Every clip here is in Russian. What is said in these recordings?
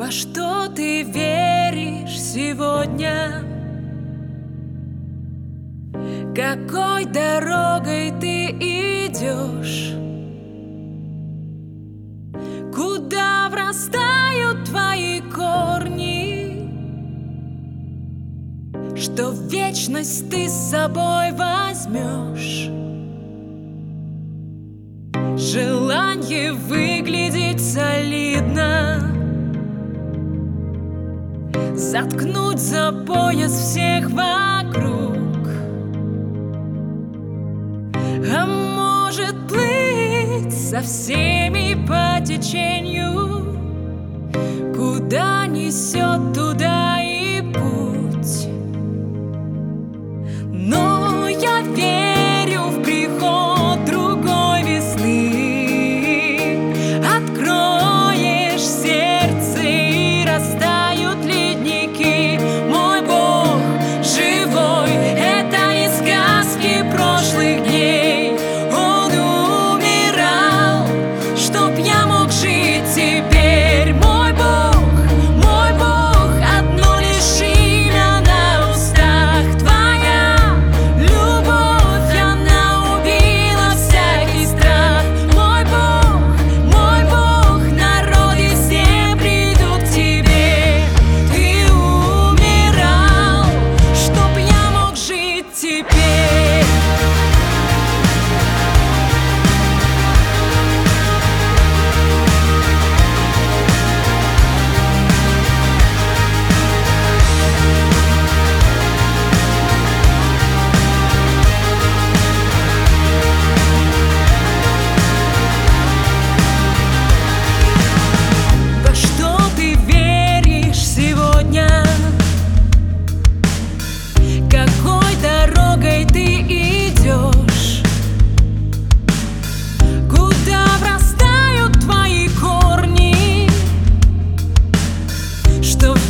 Во что ты веришь сегодня? Какой дорогой ты идешь? Куда врастают твои корни? Что в вечность ты с собой возьмешь? Желание выглядеть солидно Заткнуть за пояс всех вокруг. А может плыть со всеми по течению? Куда несет туда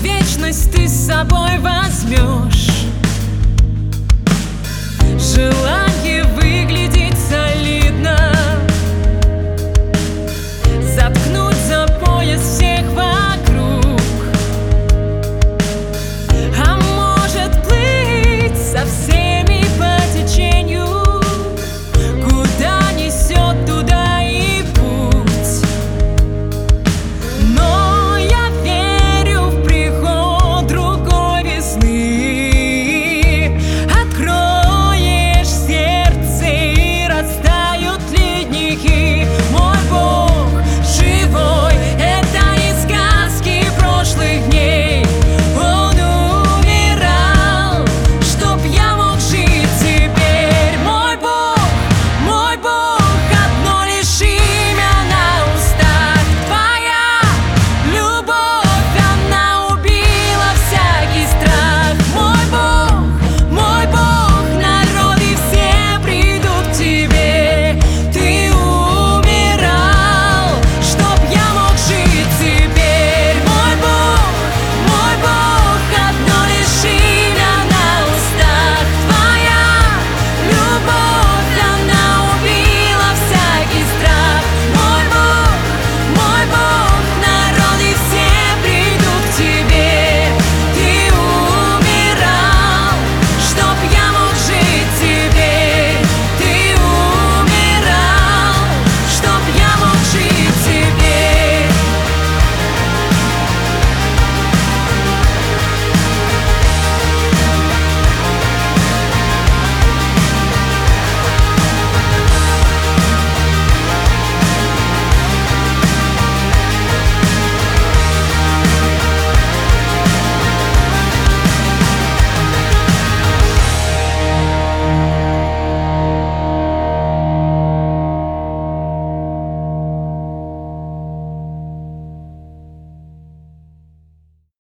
Вечность ты с собой возьмешь. Желаю